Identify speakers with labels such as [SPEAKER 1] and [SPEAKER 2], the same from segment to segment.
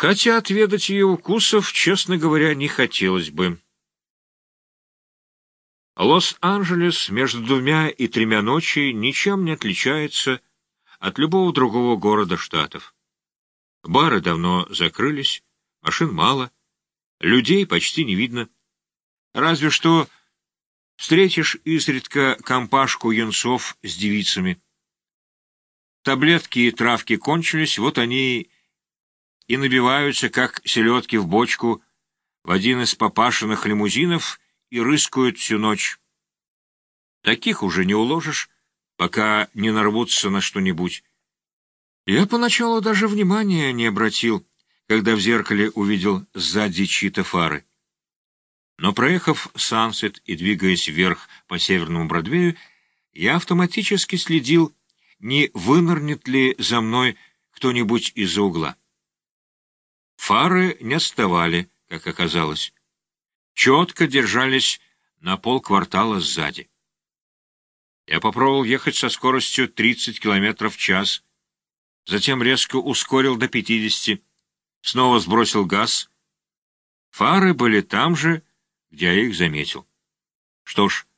[SPEAKER 1] хотя отведать ее укусов, честно говоря, не хотелось бы. Лос-Анджелес между двумя и тремя ночи ничем не отличается от любого другого города штатов. Бары давно закрылись, машин мало, людей почти не видно. Разве что встретишь изредка компашку юнцов с девицами. Таблетки и травки кончились, вот они и набиваются, как селедки в бочку, в один из папашиных лимузинов и рыскают всю ночь. Таких уже не уложишь, пока не нарвутся на что-нибудь. Я поначалу даже внимания не обратил, когда в зеркале увидел сзади чьи-то фары. Но проехав Сансет и двигаясь вверх по Северному Бродвею, я автоматически следил, не вынырнет ли за мной кто-нибудь из-за угла. Фары не отставали, как оказалось. Четко держались на полквартала сзади. Я попробовал ехать со скоростью 30 км в час, затем резко ускорил до 50, снова сбросил газ. Фары были там же, где я их заметил. Что ж,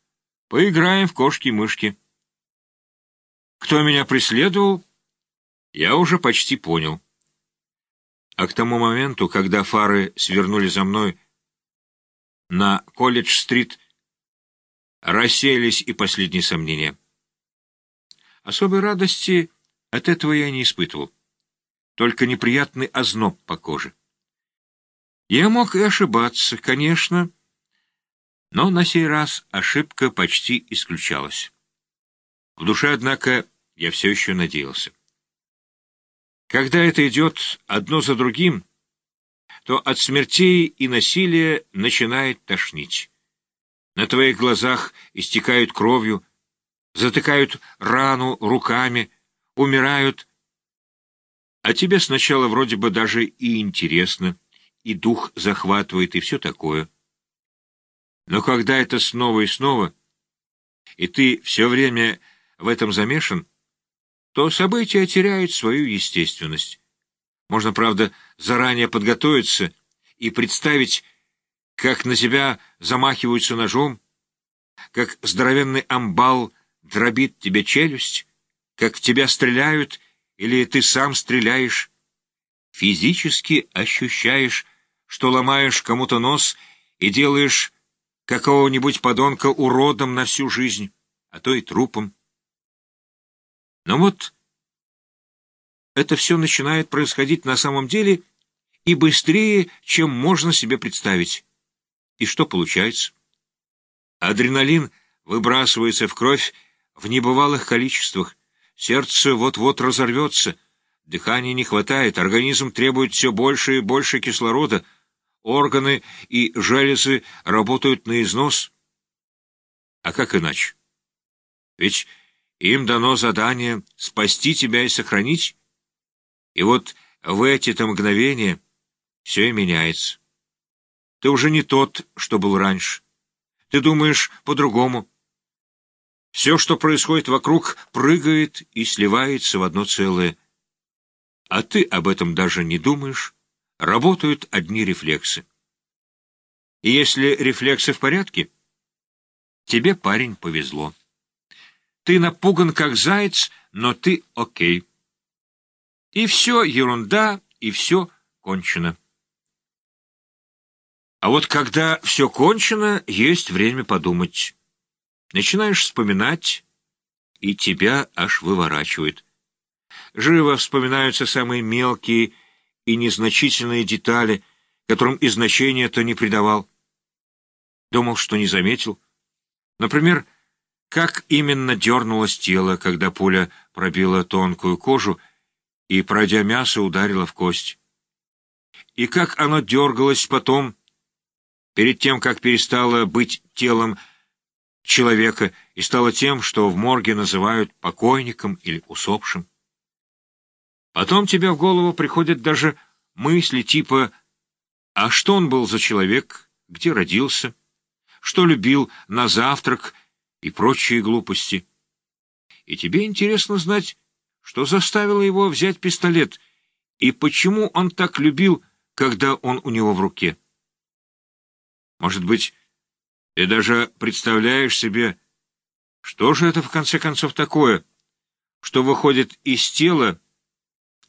[SPEAKER 1] поиграем в кошки-мышки. Кто меня преследовал, я уже почти понял. А к тому моменту, когда фары свернули за мной на Колледж-стрит, рассеялись и последние сомнения. Особой радости от этого я не испытывал, только неприятный озноб по коже. Я мог и ошибаться, конечно, но на сей раз ошибка почти исключалась. В душе, однако, я все еще надеялся. Когда это идет одно за другим, то от смертей и насилия начинает тошнить. На твоих глазах истекают кровью, затыкают рану руками, умирают, а тебе сначала вроде бы даже и интересно, и дух захватывает, и все такое. Но когда это снова и снова, и ты все время в этом замешан, то события теряют свою естественность. Можно, правда, заранее подготовиться и представить, как на себя замахиваются ножом, как здоровенный амбал дробит тебе челюсть, как в тебя стреляют или ты сам стреляешь. Физически ощущаешь, что ломаешь кому-то нос и делаешь какого-нибудь подонка уродом на всю жизнь, а то и трупом. Но вот это все начинает происходить на самом деле и быстрее, чем можно себе представить. И что получается? Адреналин выбрасывается в кровь в небывалых количествах, сердце вот-вот разорвется, дыхания не хватает, организм требует все больше и больше кислорода, органы и железы работают на износ. А как иначе? Ведь им дано задание спасти тебя и сохранить. И вот в эти-то мгновения все и меняется. Ты уже не тот, что был раньше. Ты думаешь по-другому. Все, что происходит вокруг, прыгает и сливается в одно целое. А ты об этом даже не думаешь. Работают одни рефлексы. И если рефлексы в порядке, тебе, парень, повезло. Ты напуган, как заяц, но ты окей. И все ерунда, и все кончено. А вот когда все кончено, есть время подумать. Начинаешь вспоминать, и тебя аж выворачивает. Живо вспоминаются самые мелкие и незначительные детали, которым и значения-то не придавал. Думал, что не заметил. Например, как именно дернулось тело, когда пуля пробила тонкую кожу и, пройдя мясо, ударила в кость. И как оно дергалось потом, перед тем, как перестало быть телом человека и стало тем, что в морге называют покойником или усопшим. Потом тебе в голову приходят даже мысли типа «А что он был за человек? Где родился? Что любил на завтрак?» И прочие глупости. И тебе интересно знать, что заставило его взять пистолет, и почему он так любил когда он у него в руке. Может быть, ты даже представляешь себе, что же это в конце концов такое, что выходит из тела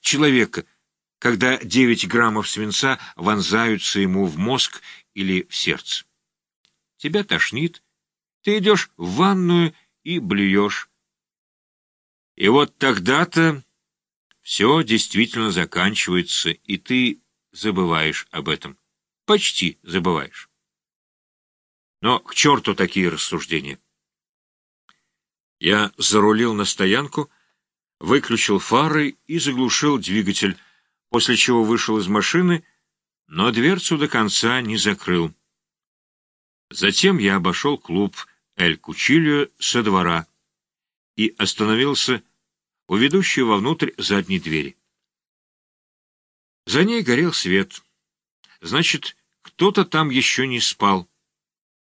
[SPEAKER 1] человека, когда 9 граммов свинца вонзаются ему в мозг или в сердце. Тебя тошнит, ты идешь в ванную и блюешь. И вот тогда-то все действительно заканчивается, и ты забываешь об этом. Почти забываешь. Но к черту такие рассуждения. Я зарулил на стоянку, выключил фары и заглушил двигатель, после чего вышел из машины, но дверцу до конца не закрыл. Затем я обошел клуб «Эль Кучильо» со двора и остановился у ведущей вовнутрь задней двери. За ней горел свет. Значит, кто-то там еще не спал.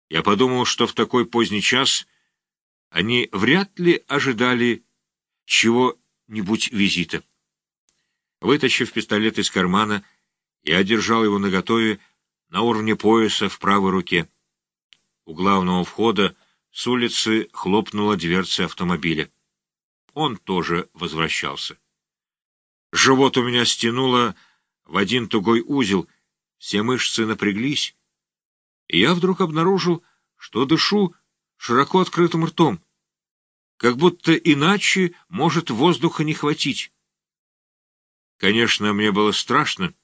[SPEAKER 1] Я подумал, что в такой поздний час они вряд ли ожидали чего-нибудь визита. Вытащив пистолет из кармана, я держал его наготове на уровне пояса в правой руке. У главного входа с улицы хлопнула дверца автомобиля. Он тоже возвращался. Живот у меня стянуло в один тугой узел, все мышцы напряглись, и я вдруг обнаружил, что дышу широко открытым ртом как будто иначе может воздуха не хватить. Конечно, мне было страшно,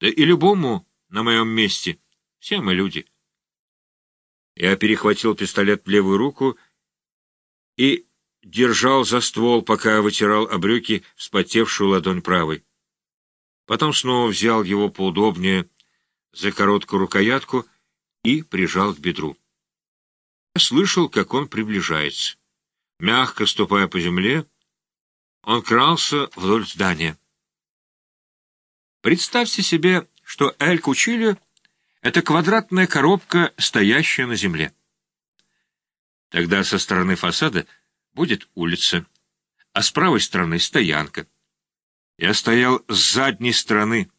[SPEAKER 1] да и любому на моем месте, все мы люди. Я перехватил пистолет в левую руку и держал за ствол, пока вытирал о брюки вспотевшую ладонь правой. Потом снова взял его поудобнее за короткую рукоятку и прижал к бедру. Я слышал, как он приближается. Мягко ступая по земле, он крался вдоль здания. Представьте себе, что Эль-Кучилю — это квадратная коробка, стоящая на земле. Тогда со стороны фасада будет улица, а с правой стороны — стоянка. Я стоял с задней стороны,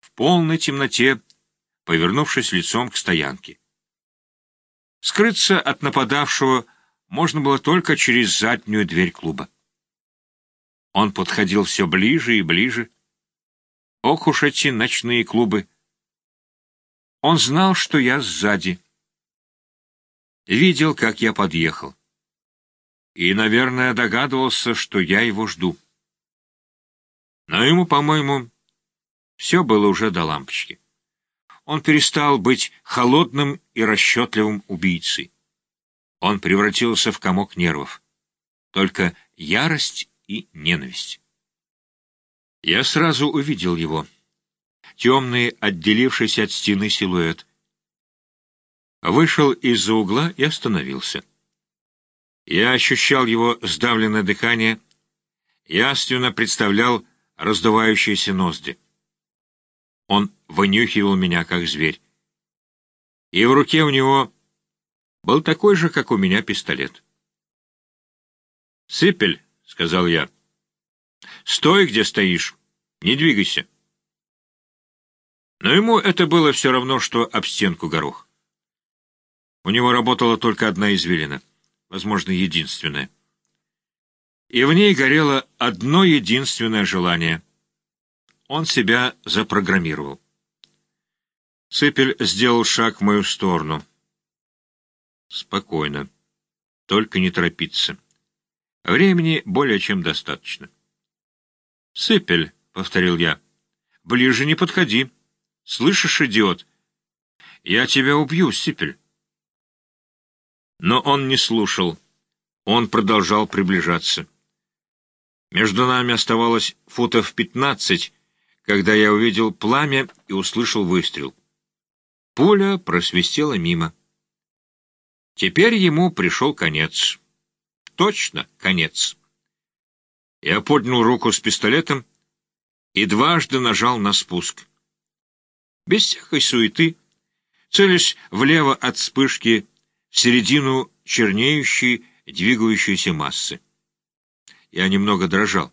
[SPEAKER 1] в полной темноте, повернувшись лицом к стоянке. Скрыться от нападавшего можно было только через заднюю дверь клуба. Он подходил все ближе и ближе. Ох уж эти ночные клубы! Он знал, что я сзади. Видел, как я подъехал. И, наверное, догадывался, что я его жду. Но ему, по-моему, все было уже до лампочки. Он перестал быть холодным и расчетливым убийцей. Он превратился в комок нервов. Только ярость и ненависть. Я сразу увидел его. Темный, отделившийся от стены силуэт. Вышел из-за угла и остановился. Я ощущал его сдавленное дыхание, яственно представлял раздувающиеся ноздри. Он вынюхивал меня, как зверь. И в руке у него был такой же, как у меня, пистолет. «Сыпель», — сказал я, — «стой, где стоишь, не двигайся». Но ему это было все равно, что об стенку горох. У него работала только одна извилина, возможно, единственная. И в ней горело одно единственное желание. Он себя запрограммировал. Сыпель сделал шаг в мою сторону — Спокойно. Только не торопиться. Времени более чем достаточно. «Сыпель», — повторил я, — «ближе не подходи. Слышишь, идиот? Я тебя убью, Сыпель». Но он не слушал. Он продолжал приближаться. Между нами оставалось футов пятнадцать, когда я увидел пламя и услышал выстрел. Пуля просвистела мимо. Теперь ему пришел конец. Точно конец. Я поднял руку с пистолетом и дважды нажал на спуск. Без всякой суеты, целясь влево от вспышки в середину чернеющей, двигающейся массы. Я немного дрожал.